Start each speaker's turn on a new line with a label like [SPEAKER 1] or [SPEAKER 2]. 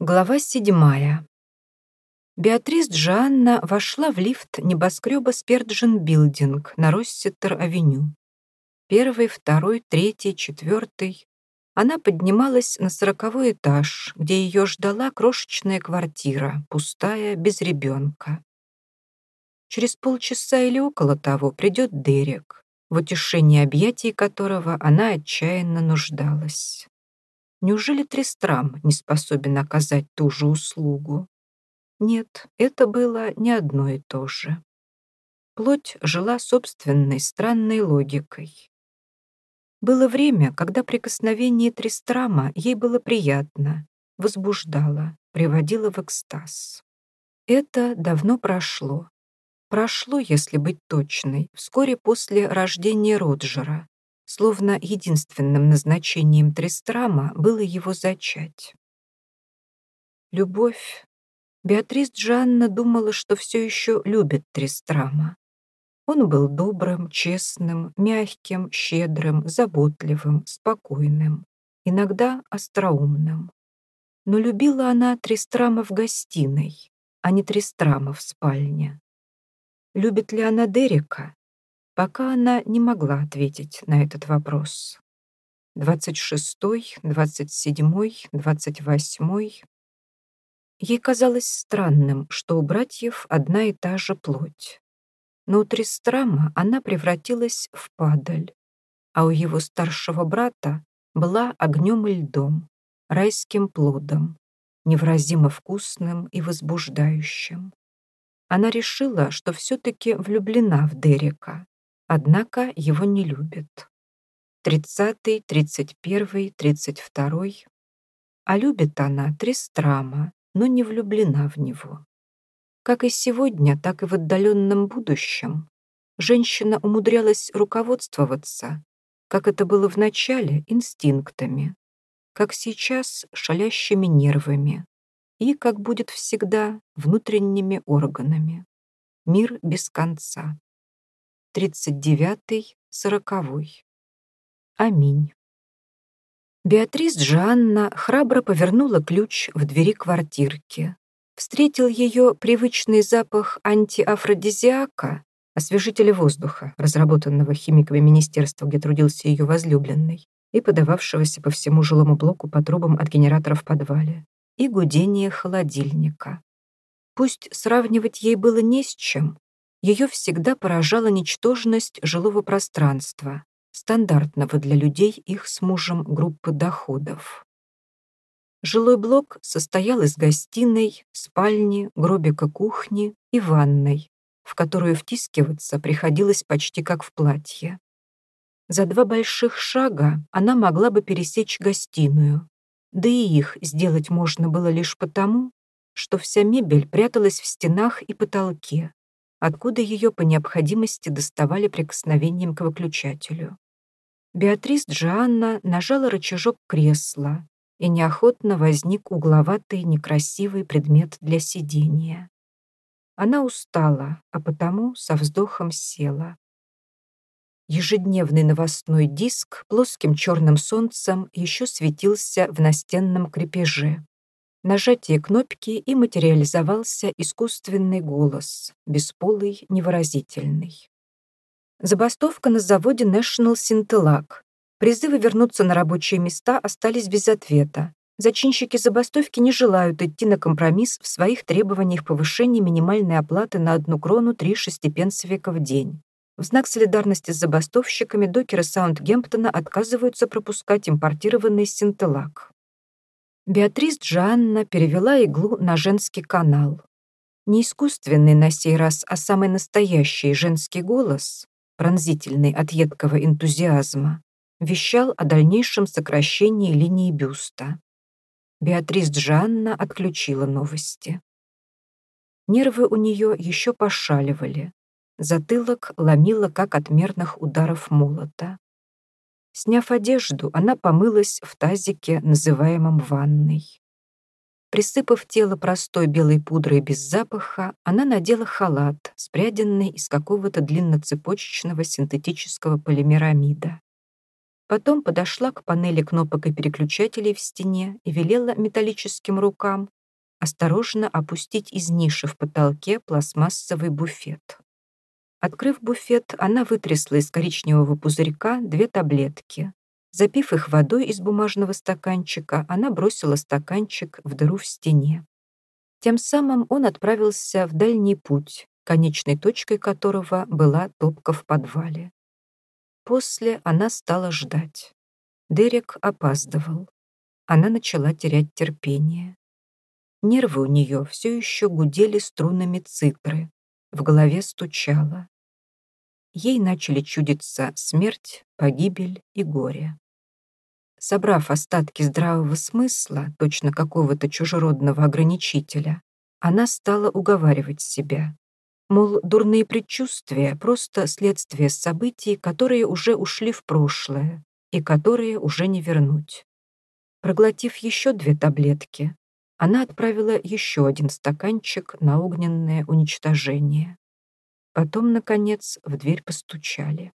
[SPEAKER 1] Глава седьмая. Беатрис Джанна вошла в лифт небоскреба Сперджин Билдинг на Росситер-авеню. Первый, второй, третий, четвертый. Она поднималась на сороковой этаж, где ее ждала крошечная квартира, пустая, без ребенка. Через полчаса или около того придет Дерек, в утешении объятий которого она отчаянно нуждалась. Неужели Трестрам не способен оказать ту же услугу? Нет, это было не одно и то же. Плоть жила собственной странной логикой. Было время, когда прикосновение Трестрама ей было приятно, возбуждало, приводило в экстаз. Это давно прошло. Прошло, если быть точной, вскоре после рождения Роджера, словно единственным назначением Тристрама было его зачать. Любовь. Беатрис Джанна думала, что все еще любит Тристрама. Он был добрым, честным, мягким, щедрым, заботливым, спокойным, иногда остроумным. Но любила она Тристрама в гостиной, а не Тристрама в спальне. Любит ли она Дерека? Пока она не могла ответить на этот вопрос. Двадцать шестой, двадцать седьмой, двадцать восьмой. Ей казалось странным, что у братьев одна и та же плоть. Но у Тристрама она превратилась в падаль, а у его старшего брата была огнем и льдом, райским плодом, невразимо вкусным и возбуждающим. Она решила, что все-таки влюблена в Дерека, однако его не любят. Тридцатый, тридцать первый, тридцать второй. А любит она Тристрама, но не влюблена в него. Как и сегодня, так и в отдаленном будущем женщина умудрялась руководствоваться, как это было в начале, инстинктами, как сейчас шалящими нервами и, как будет всегда, внутренними органами. Мир без конца. 39-й, 40-й. Аминь. Беатрис Джанна храбро повернула ключ в двери квартирки. Встретил ее привычный запах антиафродизиака, освежителя воздуха, разработанного химиками министерства, где трудился ее возлюбленный, и подававшегося по всему жилому блоку по трубам от генератора в подвале, и гудение холодильника. Пусть сравнивать ей было не с чем, ее всегда поражала ничтожность жилого пространства, стандартного для людей их с мужем группы доходов. Жилой блок состоял из гостиной, спальни, гробика кухни и ванной, в которую втискиваться приходилось почти как в платье. За два больших шага она могла бы пересечь гостиную, да и их сделать можно было лишь потому, что вся мебель пряталась в стенах и потолке, откуда ее по необходимости доставали прикосновением к выключателю. Беатрис Джоанна нажала рычажок кресла, и неохотно возник угловатый некрасивый предмет для сидения. Она устала, а потому со вздохом села. Ежедневный новостной диск плоским черным солнцем еще светился в настенном крепеже нажатие кнопки и материализовался искусственный голос, бесполый, невыразительный. Забастовка на заводе National Sintelak. Призывы вернуться на рабочие места остались без ответа. Зачинщики забастовки не желают идти на компромисс в своих требованиях повышения минимальной оплаты на одну крону три шестипенсовика в день. В знак солидарности с забастовщиками докеры Саундгемптона отказываются пропускать импортированный синтелак. Беатрис Джанна перевела иглу на женский канал. Не искусственный на сей раз, а самый настоящий женский голос, пронзительный от едкого энтузиазма, вещал о дальнейшем сокращении линии бюста. Беатрис Джанна отключила новости. Нервы у нее еще пошаливали. Затылок ломило, как от мерных ударов молота. Сняв одежду, она помылась в тазике, называемом ванной. Присыпав тело простой белой пудрой без запаха, она надела халат, спряденный из какого-то длинноцепочечного синтетического полимерамида. Потом подошла к панели кнопок и переключателей в стене и велела металлическим рукам осторожно опустить из ниши в потолке пластмассовый буфет. Открыв буфет, она вытрясла из коричневого пузырька две таблетки. Запив их водой из бумажного стаканчика, она бросила стаканчик в дыру в стене. Тем самым он отправился в дальний путь, конечной точкой которого была топка в подвале. После она стала ждать. Дерек опаздывал. Она начала терять терпение. Нервы у нее все еще гудели струнами цитры, в голове стучало. Ей начали чудиться смерть, погибель и горе. Собрав остатки здравого смысла, точно какого-то чужеродного ограничителя, она стала уговаривать себя. Мол, дурные предчувствия — просто следствие событий, которые уже ушли в прошлое и которые уже не вернуть. Проглотив еще две таблетки, она отправила еще один стаканчик на огненное уничтожение. Потом, наконец, в дверь постучали.